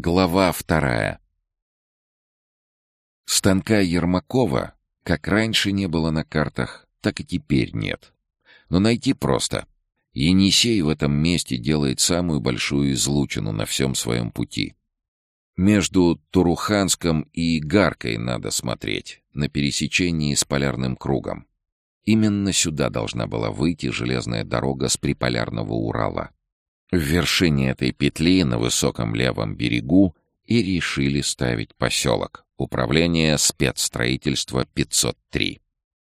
Глава вторая. Станка Ермакова как раньше не было на картах, так и теперь нет. Но найти просто. Енисей в этом месте делает самую большую излучину на всем своем пути. Между Туруханском и Игаркой надо смотреть, на пересечении с полярным кругом. Именно сюда должна была выйти железная дорога с приполярного Урала. В вершине этой петли на высоком левом берегу и решили ставить поселок. Управление спецстроительства 503.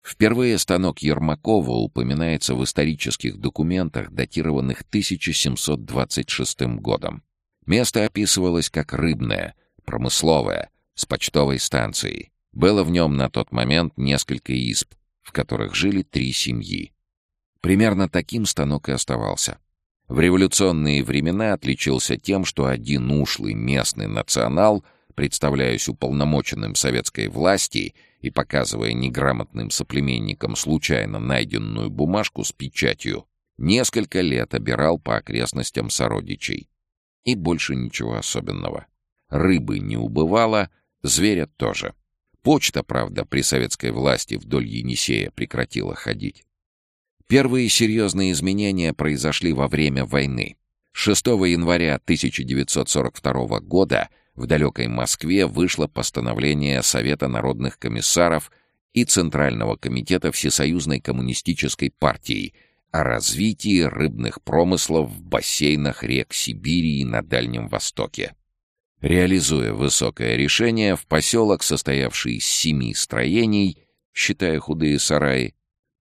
Впервые станок Ермакова упоминается в исторических документах, датированных 1726 годом. Место описывалось как рыбное, промысловое, с почтовой станцией. Было в нем на тот момент несколько изб, в которых жили три семьи. Примерно таким станок и оставался. В революционные времена отличился тем, что один ушлый местный национал, представляясь уполномоченным советской власти и показывая неграмотным соплеменникам случайно найденную бумажку с печатью, несколько лет обирал по окрестностям сородичей. И больше ничего особенного. Рыбы не убывало, зверя тоже. Почта, правда, при советской власти вдоль Енисея прекратила ходить. Первые серьезные изменения произошли во время войны. 6 января 1942 года в далекой Москве вышло постановление Совета народных комиссаров и Центрального комитета Всесоюзной коммунистической партии о развитии рыбных промыслов в бассейнах рек Сибири и на Дальнем Востоке. Реализуя высокое решение, в поселок, состоявший из семи строений, считая худые сараи,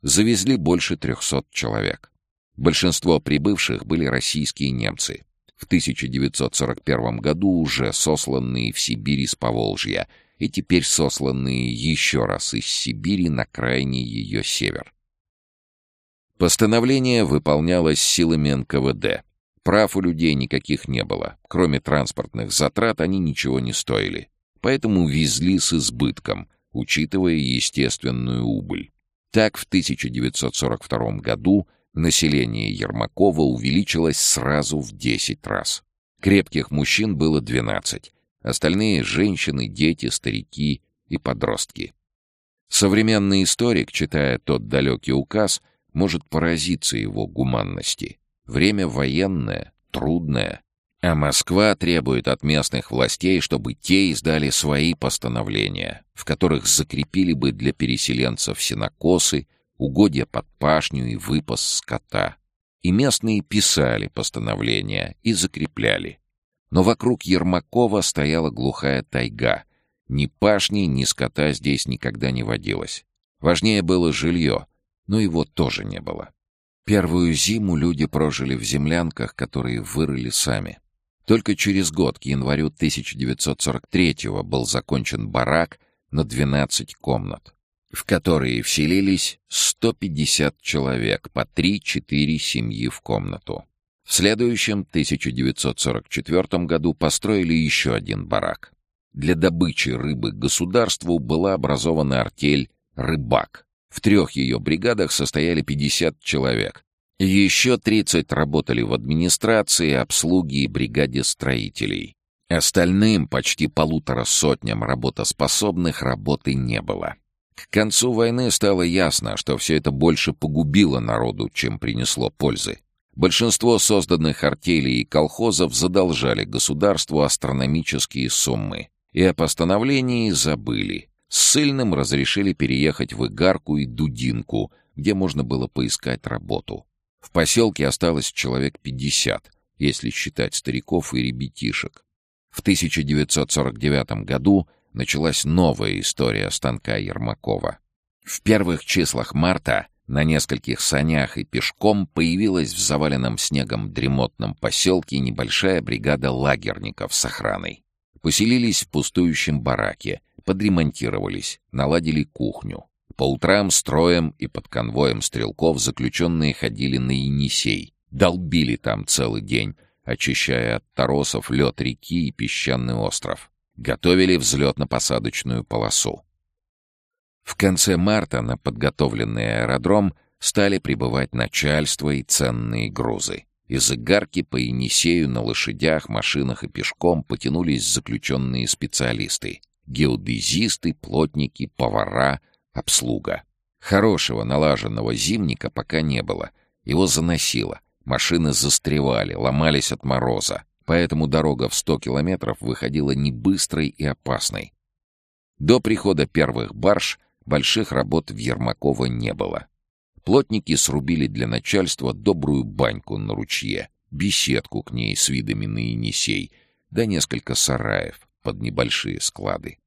завезли больше 300 человек. Большинство прибывших были российские немцы, в 1941 году уже сосланные в Сибирь из Поволжья и теперь сосланные еще раз из Сибири на крайний ее север. Постановление выполнялось силами НКВД. Прав у людей никаких не было. Кроме транспортных затрат они ничего не стоили. Поэтому везли с избытком, учитывая естественную убыль. Так, в 1942 году население Ермакова увеличилось сразу в 10 раз. Крепких мужчин было 12, остальные — женщины, дети, старики и подростки. Современный историк, читая тот далекий указ, может поразиться его гуманности. Время военное, трудное, а Москва требует от местных властей, чтобы те издали свои постановления, в которых закрепили бы для переселенцев сенокосы, угодья под пашню и выпас скота. И местные писали постановления и закрепляли. Но вокруг Ермакова стояла глухая тайга. Ни пашни, ни скота здесь никогда не водилось. Важнее было жилье, но его тоже не было. Первую зиму люди прожили в землянках, которые вырыли сами. Только через год, к январю 1943-го, был закончен барак на 12 комнат, в которые вселились 150 человек, по 3-4 семьи в комнату. В следующем, 1944 году, построили еще один барак. Для добычи рыбы государству была образована артель «Рыбак». В трех ее бригадах состояли 50 человек, еще 30 работали в администрации, обслуге и бригаде строителей. Остальным, почти полутора сотням работоспособных, работы не было. К концу войны стало ясно, что все это больше погубило народу, чем принесло пользы. Большинство созданных артелей и колхозов задолжали государству астрономические суммы. И о постановлении забыли. Ссыльным разрешили переехать в Игарку и Дудинку, где можно было поискать работу. В поселке осталось человек 50, если считать стариков и ребятишек. В 1949 году началась новая история станка Ермакова. В первых числах марта на нескольких санях и пешком появилась в заваленном снегом дремотном поселке небольшая бригада лагерников с охраной. Поселились в пустующем бараке, подремонтировались, наладили кухню. По утрам строем и под конвоем стрелков заключенные ходили на Енисей, долбили там целый день, очищая от торосов лед реки и песчаный остров. Готовили взлетно-посадочную полосу. В конце марта на подготовленный аэродром стали прибывать начальство и ценные грузы. Из Игарки по Енисею на лошадях, машинах и пешком потянулись заключенные специалисты. Геодезисты, плотники, повара, обслуга. Хорошего налаженного зимника пока не было. Его заносило. Машины застревали, ломались от мороза. Поэтому дорога в 100 километров выходила не быстрой и опасной. До прихода первых барж больших работ в Ермакова не было. Плотники срубили для начальства добрую баньку на ручье, беседку к ней с видами на Енисей, да несколько сараев под небольшие склады.